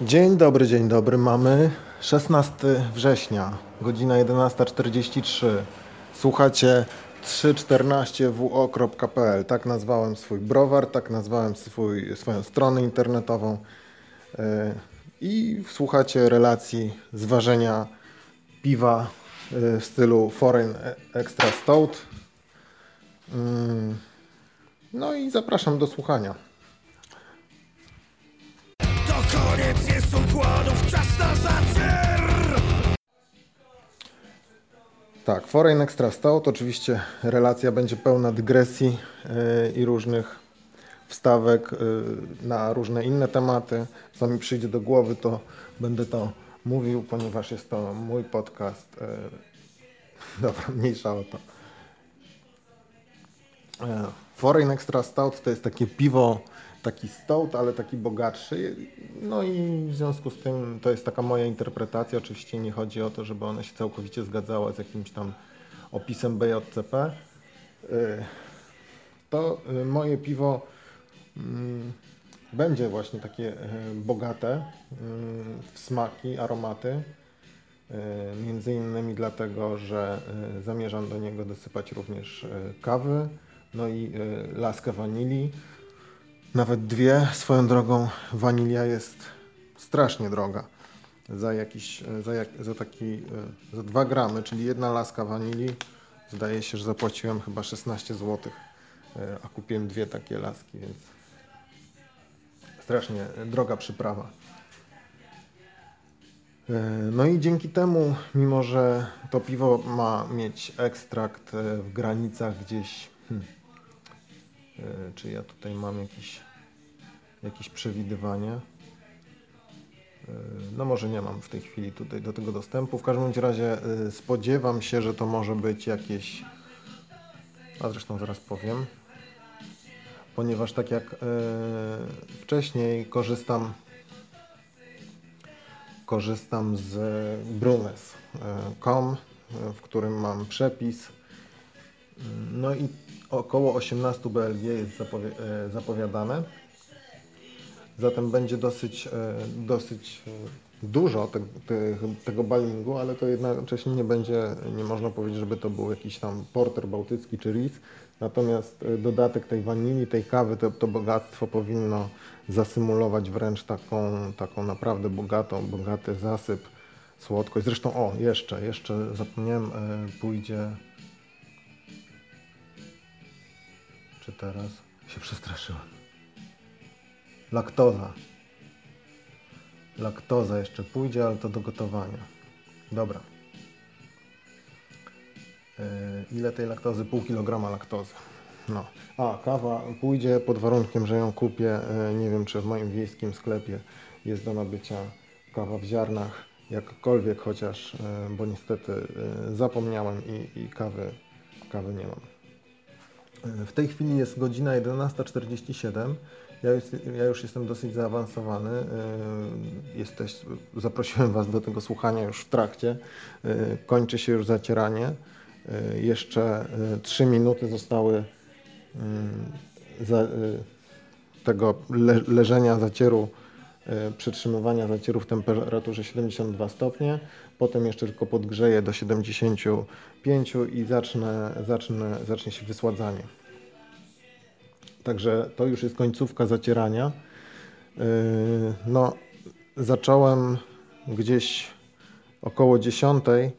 Dzień dobry, dzień dobry. Mamy 16 września, godzina 11.43. Słuchacie 314wo.pl. Tak nazwałem swój browar, tak nazwałem swój, swoją stronę internetową. E, I słuchacie relacji z ważenia piwa e, w stylu Foreign Extra Stout. Mm. No i zapraszam do słuchania. Układów, czas na zacier! Tak, Foreign Extra Stout, oczywiście relacja będzie pełna dygresji yy, i różnych wstawek yy, na różne inne tematy. Co mi przyjdzie do głowy, to będę to mówił, ponieważ jest to mój podcast. Yy. Dobra, mniejsza o to. Foreign Extra Stout to jest takie piwo, taki stout, ale taki bogatszy. No i w związku z tym to jest taka moja interpretacja. Oczywiście nie chodzi o to, żeby ona się całkowicie zgadzała z jakimś tam opisem BJCP. E, To e, moje piwo mm, będzie właśnie takie e, bogate w smaki, aromaty. Między innymi dlatego, że zamierzam do niego dosypać również kawy, no i laskę wanilii. Nawet dwie. Swoją drogą wanilia jest strasznie droga. Za jakiś, e, za, jak, za taki, e, za 2 gramy, czyli jedna laska wanilii, zdaje się, że zapłaciłem chyba 16 zł, a kupiłem dwie takie laski, więc strasznie droga przyprawa. E, No i dzięki temu, mimo że to piwo ma mieć ekstrakt e, w granicach gdzieś, hmm, e, czy ja tutaj mam jakiś, jakieś przewidywanie? E, No może nie mam w tej chwili tutaj do tego dostępu. W każdym razie e, spodziewam się, że to może być jakieś, a zresztą zaraz powiem, ponieważ tak jak e, wcześniej korzystam korzystam z Brunes.com, w którym mam przepis. No i około 18 BLG jest zapowi e, zapowiadane. Zatem będzie dosyć, e, dosyć e, dużo te, te, tego balingu, ale to jednocześnie nie będzie, nie można powiedzieć, żeby to był jakiś tam porter bałtycki czy ris. Natomiast dodatek tej wanilii, tej kawy, to, to bogactwo powinno zasymulować wręcz taką, taką naprawdę bogatą, bogaty zasyp, słodkość. Zresztą, o, jeszcze, jeszcze zapomniałem, pójdzie. Czy teraz? Się przestraszyłem. Laktoza. Laktoza jeszcze pójdzie, ale to do gotowania. Dobra. E, Ile tej laktozy? Pół kilograma laktozy. No. A, kawa pójdzie pod warunkiem, że ją kupię. e, Nie wiem, czy w moim wiejskim sklepie jest do nabycia kawa w ziarnach, jakkolwiek, chociaż, e, bo niestety zapomniałem i, i kawy, kawy nie mam. W tej chwili jest godzina 11.47. Ja już, ja już jestem dosyć zaawansowany. E, Jesteś, zaprosiłem Was do tego słuchania już w trakcie. E, Kończy się już zacieranie. E, Jeszcze 3 minuty zostały tego le, leżenia zacieru, przytrzymywania zacieru w temperaturze 72 stopnie. Potem jeszcze tylko podgrzeję do 75 i zacznę, zacznę, zacznie się wysładzanie. Także to już jest końcówka zacierania. Yy, No, zacząłem gdzieś około 10. Yy,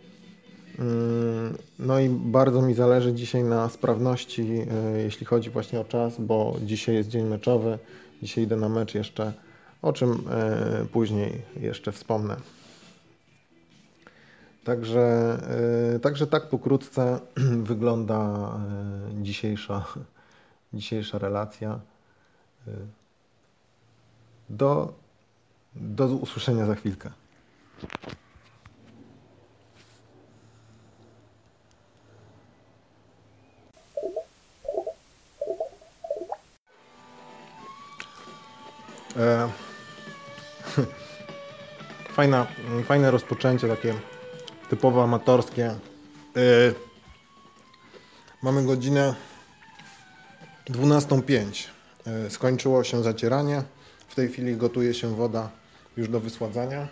No i bardzo mi zależy dzisiaj na sprawności, yy, jeśli chodzi właśnie o czas, bo dzisiaj jest dzień meczowy. Dzisiaj idę na mecz jeszcze, o czym później jeszcze wspomnę. Także, yy, także tak pokrótce wygląda yy, dzisiejsza, dzisiejsza relacja. Yy, Do, do usłyszenia za chwilkę. E, Fajna, fajne rozpoczęcie, takie typowo amatorskie. E, Mamy godzinę 12.05. E, Skończyło się zacieranie. W tej chwili gotuje się woda już do wysładzania.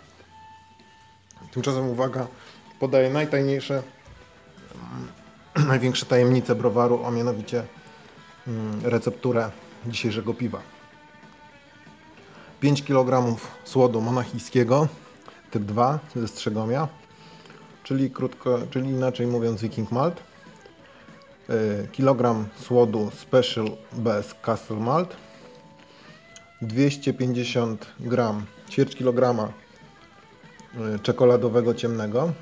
Tymczasem uwaga, podaję najtajniejsze, mm, największe tajemnice browaru, a mianowicie mm, recepturę dzisiejszego piwa. 5 kg słodu monachijskiego typ 2 ze Strzegomia, czyli krótko, czyli inaczej mówiąc Viking Malt. Y, Kilogram słodu Special bez Castle Malt. 250 gram, ćwierć kilograma y, czekoladowego ciemnego.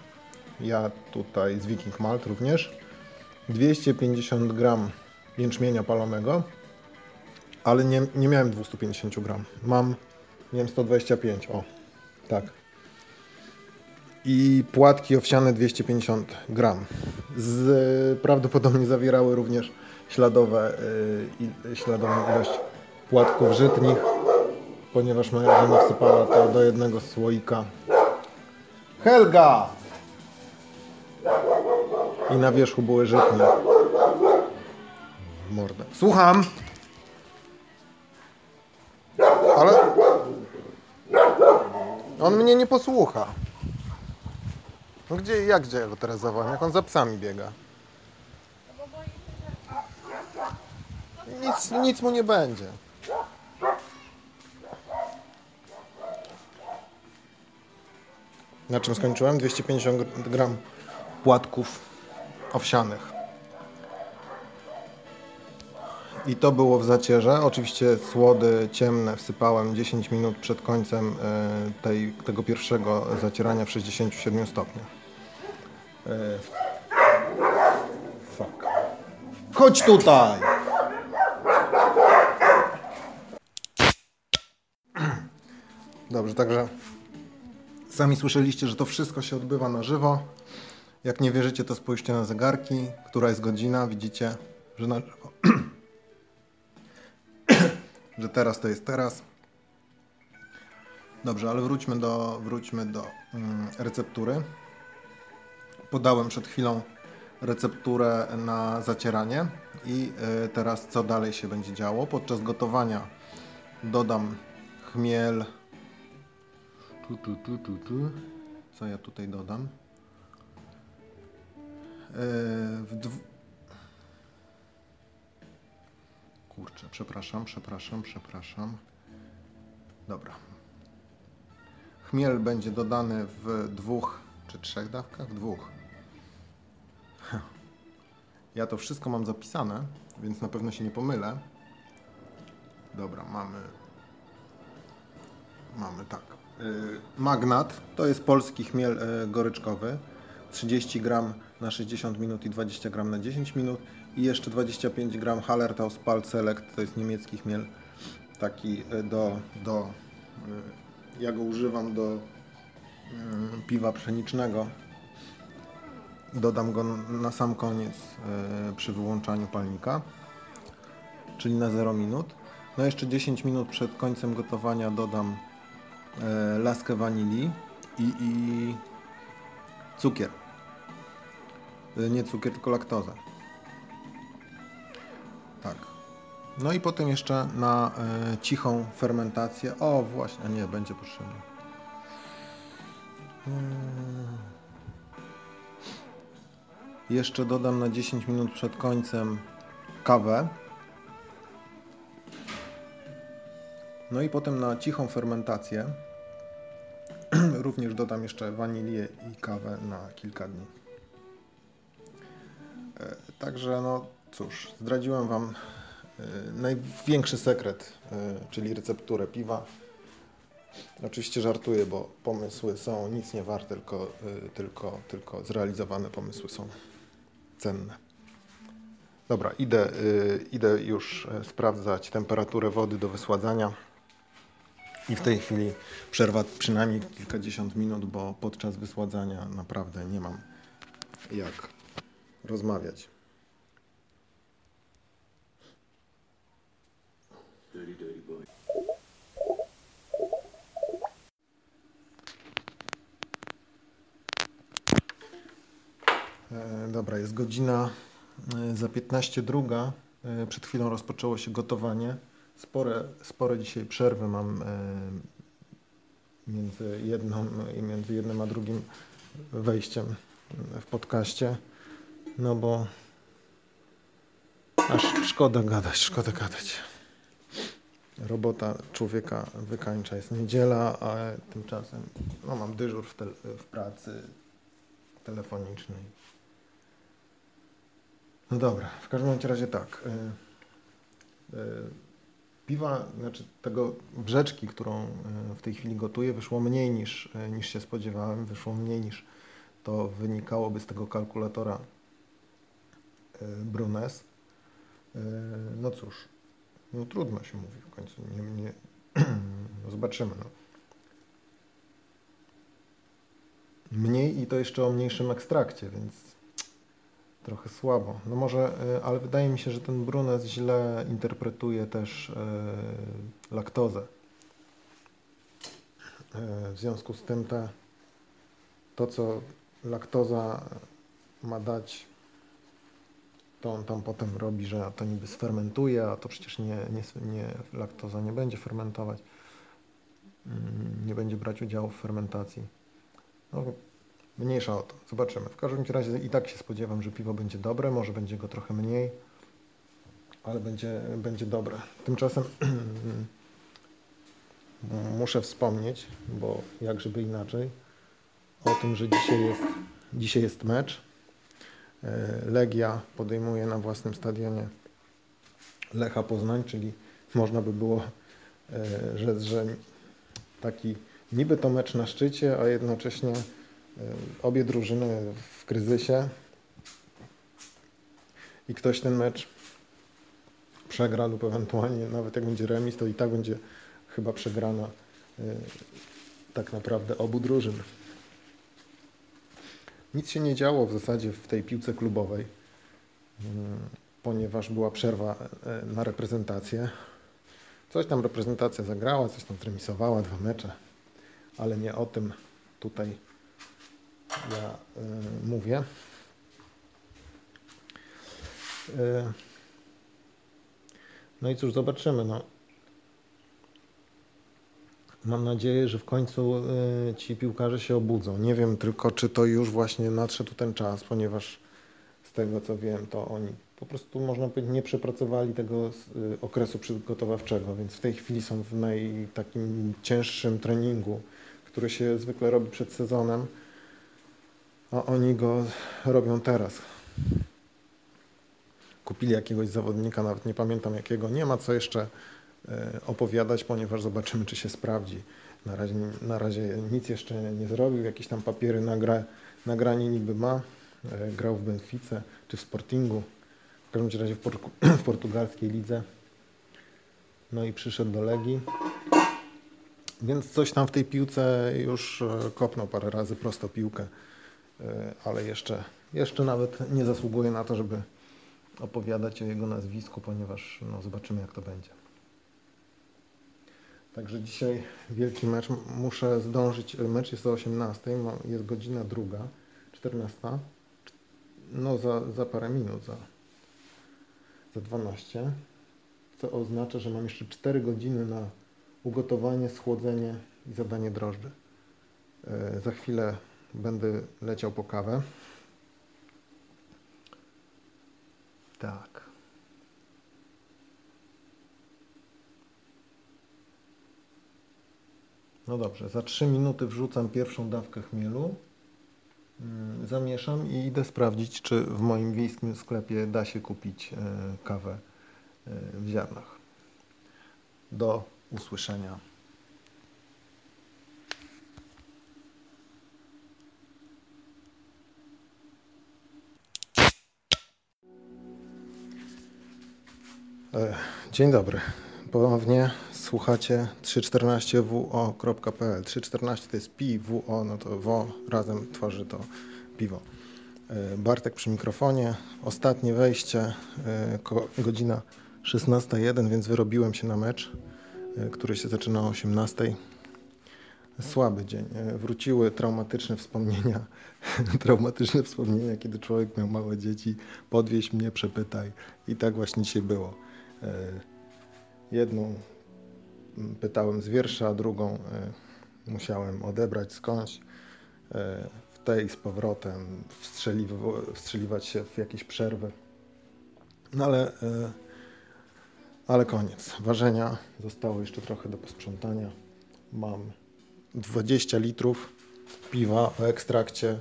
Ja tutaj z Viking Malt również. 250 gram jęczmienia palonego, ale nie, nie miałem 250 gram. Mam, miałem 125, o, tak. I płatki owsiane 250 gram. Z, prawdopodobnie zawierały również śladowe, i, śladową ilość płatków żytnich, ponieważ moja żona wsypała to do jednego słoika. Helga! I na wierzchu były żytnie. Mordę. Słucham! Ale... On mnie nie posłucha. No gdzie, jak gdzie ja go teraz zawołam? Jak on za psami biega? Nic, nic mu nie będzie. Na czym skończyłem? 250 gram płatków owsianych. I to było w zacierze. Oczywiście słody ciemne wsypałem 10 minut przed końcem e, tej, tego pierwszego zacierania w 67 stopniach. E, Fuck. Chodź tutaj! Dobrze, także sami słyszeliście, że to wszystko się odbywa na żywo. Jak nie wierzycie, to spójrzcie na zegarki, która jest godzina. Widzicie, że na żywo. że teraz to jest teraz. Dobrze, ale wróćmy do, wróćmy do mm, receptury. Podałem przed chwilą recepturę na zacieranie i y, teraz co dalej się będzie działo. Podczas gotowania dodam chmiel. Tu, tu, tu, tu, tu. Co ja tutaj dodam? W dw... Kurczę, przepraszam, przepraszam, przepraszam. Dobra. Chmiel będzie dodany w dwóch czy trzech dawkach? Dwóch. Ja to wszystko mam zapisane, więc na pewno się nie pomylę. Dobra, mamy. Mamy tak. Yy, Magnat to jest polski chmiel yy, goryczkowy. 30 gram na 60 minut i 20 gram na 10 minut. I jeszcze 25 gram Hallertau Spalt Select, to jest niemiecki chmiel. Taki yy, do. do ja go używam do piwa pszenicznego. Dodam go na sam koniec yy, przy wyłączaniu palnika, czyli na 0 minut. No jeszcze 10 minut przed końcem gotowania dodam yy, laskę wanilii i, i cukier. Yy, nie cukier, tylko laktozę. Tak. No i potem jeszcze na cichą fermentację. O, właśnie, a nie, będzie potrzebne. Yy. Jeszcze dodam na 10 minut przed końcem kawę. No i potem na cichą fermentację również dodam jeszcze wanilię i kawę na kilka dni. E, Także no cóż, zdradziłem Wam e, największy sekret, e, czyli recepturę piwa. Oczywiście żartuję, bo pomysły są nic nie warte, tylko, tylko, tylko zrealizowane pomysły są cenne. Dobra, idę, y, idę już e, sprawdzać temperaturę wody do wysładzania. I w tej chwili przerwa przynajmniej kilkadziesiąt minut, bo podczas wysładzania naprawdę nie mam jak rozmawiać. E, Dobra, jest godzina e, za 15 druga. E, Przed chwilą rozpoczęło się gotowanie. Spore, spore dzisiaj przerwy mam e, między, jedną, między jednym a drugim wejściem w podcaście. No bo aż szkoda gadać, szkoda gadać. Robota człowieka wykańcza. Jest niedziela, a tymczasem no, mam dyżur w, w pracy telefonicznej. No dobra, w każdym razie tak. y, y, Piwa, znaczy tego brzeczki, którą y, w tej chwili gotuję, wyszło mniej niż, niż się spodziewałem. Wyszło mniej niż to wynikałoby z tego kalkulatora Brunes. No cóż, no trudno się mówi w końcu. Nie, nie, no zobaczymy. No. Mniej i to jeszcze o mniejszym ekstrakcie, więc trochę słabo. No może, y, ale wydaje mi się, że ten Brunes źle interpretuje też y, laktozę. Y, W związku z tym te, to, co laktoza ma dać, to on tam potem robi, że to niby sfermentuje, a to przecież nie, nie, nie laktoza nie będzie fermentować, Mm, nie będzie brać udziału w fermentacji. No, mniejsza o to, zobaczymy. W każdym razie i tak się spodziewam, że piwo będzie dobre, może będzie go trochę mniej, ale będzie, będzie dobre. Tymczasem muszę wspomnieć, bo jak żeby inaczej, o tym, że dzisiaj jest, dzisiaj jest mecz. E, Legia podejmuje na własnym stadionie Lecha Poznań, czyli można by było rzec, że taki niby to mecz na szczycie, a jednocześnie obie drużyny w kryzysie i ktoś ten mecz przegra lub ewentualnie nawet jak będzie remis, to i tak będzie chyba przegrana e, tak naprawdę obu drużyn. Nic się nie działo w zasadzie w tej piłce klubowej, mm, ponieważ była przerwa e, na reprezentację. Coś tam reprezentacja zagrała, coś tam zremisowała, dwa mecze, ale nie o tym tutaj ja y, mówię. Y, no i cóż, zobaczymy. No. Mam nadzieję, że w końcu y, ci piłkarze się obudzą. Nie wiem tylko, czy to już właśnie nadszedł ten czas, ponieważ z tego co wiem, to oni po prostu można powiedzieć nie przepracowali tego okresu przygotowawczego, więc w tej chwili są w naj takim cięższym treningu, który się zwykle robi przed sezonem, a oni go robią teraz. Kupili jakiegoś zawodnika, nawet nie pamiętam jakiego, nie ma co jeszcze e, opowiadać, ponieważ zobaczymy, czy się sprawdzi. Na razie, na razie nic jeszcze nie zrobił, jakieś tam papiery na grę, nagranie niby ma, e, grał w Benfice czy w Sportingu, w każdym razie w, porku, w portugalskiej lidze. No i przyszedł do Legii. Więc coś tam w tej piłce już e, kopnął parę razy prosto piłkę, ale jeszcze, jeszcze nawet nie zasługuje na to, żeby opowiadać o jego nazwisku, ponieważ no, zobaczymy jak to będzie. Także dzisiaj wielki mecz. Muszę zdążyć. Mecz jest o 18, ma- jest godzina druga, 14. No za, za parę minut, za, za 12. Co oznacza, że mam jeszcze 4 godziny na ugotowanie, schłodzenie i zadanie drożdży. E, Za chwilę będę leciał po kawę. Tak. No dobrze, za 3 minuty wrzucam pierwszą dawkę chmielu. Mm, Zamieszam i idę sprawdzić, czy w moim wiejskim sklepie da się kupić e, kawę e, w ziarnach. Do usłyszenia. Dzień dobry. Ponownie słuchacie 314wo.pl. 314 to jest piwo, no to wo razem tworzy to piwo. E, Bartek przy mikrofonie. Ostatnie wejście, e, godzina 16.01, więc wyrobiłem się na mecz, e, który się zaczyna o 18.00. Słaby dzień. E, Wróciły traumatyczne wspomnienia. traumatyczne wspomnienia, kiedy człowiek miał małe dzieci. Podwieź mnie, przepytaj. I tak właśnie dzisiaj było. E, Jedną pytałem z wiersza, a drugą e, musiałem odebrać skądś e, w tej z powrotem, wstrzeliw- wstrzeliwać się w jakieś przerwy. No ale, ale koniec. Ważenia zostało jeszcze trochę do posprzątania. Mam 20 litrów piwa o ekstrakcie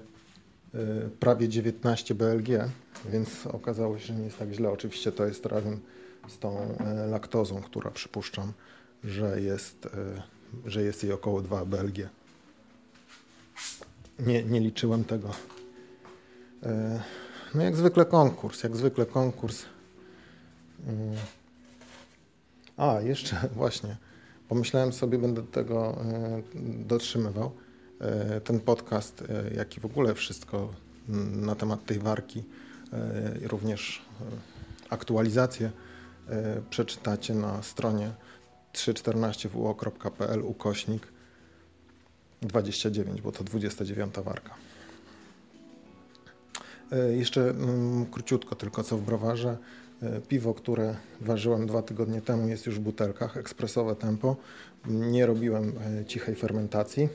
prawie 19 BLG, więc okazało się, że nie jest tak źle. Oczywiście to jest razem z tą e, laktozą, która przypuszczam, że jest, e, że jest jej około 2 BLG. Nie, nie liczyłem tego. E, No jak zwykle konkurs, jak zwykle konkurs. Mm. A, jeszcze właśnie. Pomyślałem sobie, będę tego dotrzymywał. Ten podcast, jak i w ogóle wszystko na temat tej warki, również aktualizacje przeczytacie na stronie 314wo.pl ukośnik 29, bo to 29 warka. E, Jeszcze mm, króciutko tylko co w browarze. E, Piwo, które ważyłem dwa tygodnie temu jest już w butelkach, ekspresowe tempo. Nie robiłem e, cichej fermentacji.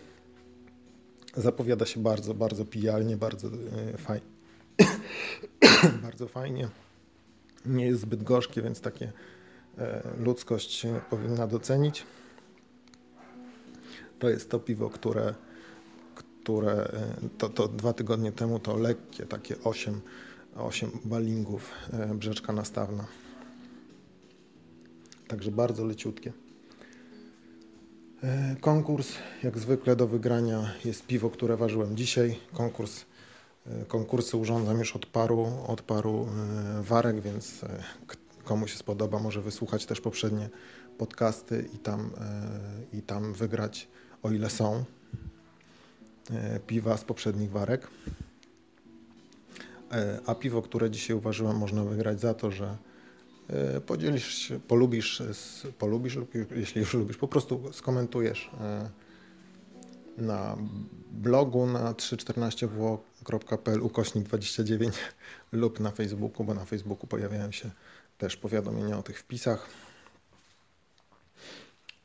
Zapowiada się bardzo, bardzo pijalnie, bardzo fajnie. bardzo fajnie. Nie jest zbyt gorzkie, więc takie e, ludzkość powinna docenić. To jest to piwo, które, które e, to, to dwa tygodnie temu to lekkie, takie 8, 8 balingów e, brzeczka nastawna. Także bardzo leciutkie. Konkurs, jak zwykle do wygrania jest piwo, które ważyłem dzisiaj. Konkurs, konkursy urządzam już od paru, od paru e, warek, więc e, komu się spodoba, może wysłuchać też poprzednie podcasty i tam, e, i tam wygrać, o ile są, e, piwa z poprzednich warek. E, A piwo, które dzisiaj uważyłem, można wygrać za to, że e, podzielisz polubisz, polubisz lub jeśli już lubisz, po prostu skomentujesz e, na blogu na 314w.pl ukośnik 29 lub na Facebooku, bo na Facebooku pojawiają się też powiadomienia o tych wpisach.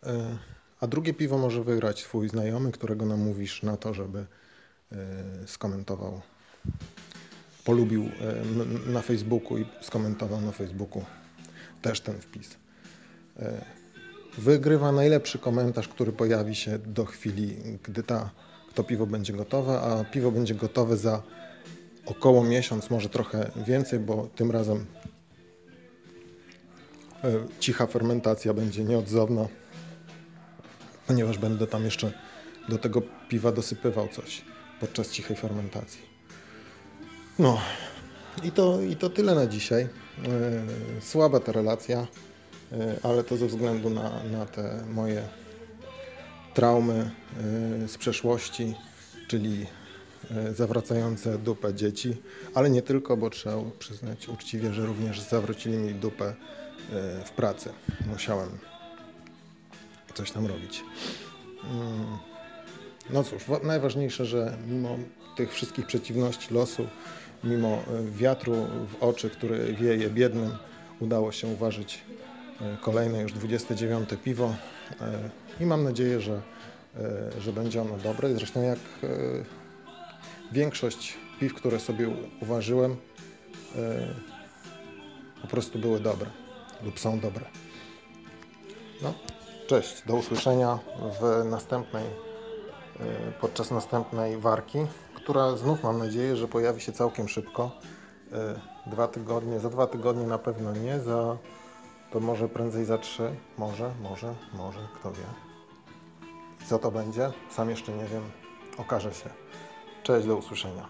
E, A drugie piwo może wygrać twój znajomy, którego namówisz na to, żeby e, skomentował polubił e, na Facebooku i skomentował na Facebooku też ten wpis. Wygrywa najlepszy komentarz, który pojawi się do chwili, gdy ta, to piwo będzie gotowe, a piwo będzie gotowe za około miesiąc, może trochę więcej, bo tym razem e, cicha fermentacja będzie nieodzowna, ponieważ będę tam jeszcze do tego piwa dosypywał coś podczas cichej fermentacji. No i to, i to tyle na dzisiaj. E, Słaba ta relacja, ale to ze względu na, na te moje traumy e, z przeszłości, czyli e, zawracające dupę dzieci, ale nie tylko, bo trzeba przyznać uczciwie, że również zawrócili mi dupę e, w pracy. Musiałem coś tam robić. Mm. No cóż, wa- najważniejsze, że mimo tych wszystkich przeciwności losu, mimo e, wiatru w oczy, który wieje biednym, udało się uważyć e, kolejne już 29 piwo e, i mam nadzieję, że, e, że będzie ono dobre. Zresztą jak e, większość piw, które sobie uważyłem, po prostu były dobre lub są dobre. No, cześć, do usłyszenia w następnej podczas następnej warki, która znów mam nadzieję, że pojawi się całkiem szybko. Dwa tygodnie, za dwa tygodnie na pewno nie, za to może prędzej za trzy, może, może, może, kto wie. Co to będzie? Sam jeszcze nie wiem, okaże się. Cześć, do usłyszenia.